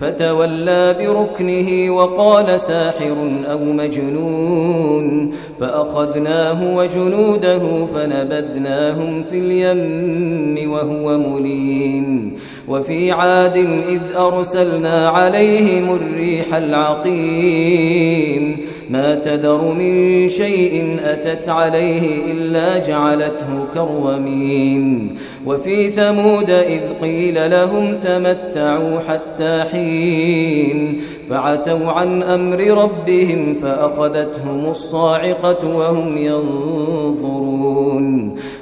فتولى بركنه وقال ساحر أو مجنون فأخذناه وجنوده فنبذناهم في اليم وهو مليم وفي عاد إذ أرسلنا عليهم الريح العقيم. ما تذر من شيء أتت عليه إلا جعلته كرومين وفي ثمود إذ قيل لهم تمتعوا حتى حين. فعتوا عن أمر ربهم فأخذتهم الصاعقة وهم ينظرون.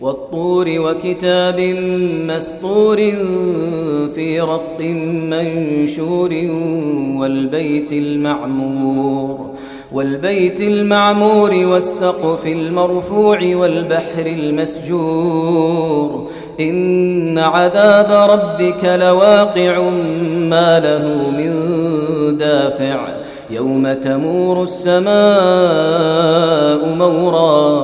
والطور وكتاب مسطور في رق منشور والبيت المعمور والبيت المعمور والسقف المرفوع والبحر المسجور إن عذاب ربك لواقع ما له من دافع يوم تمور السماء مورا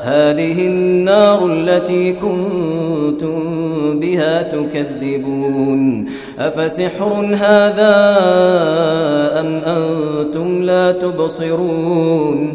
هذه النار التي كنتم بها تكذبون. أفسحر هذا أم أنتم لا تبصرون؟